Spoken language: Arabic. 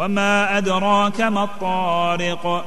وما أدراك ما الطارق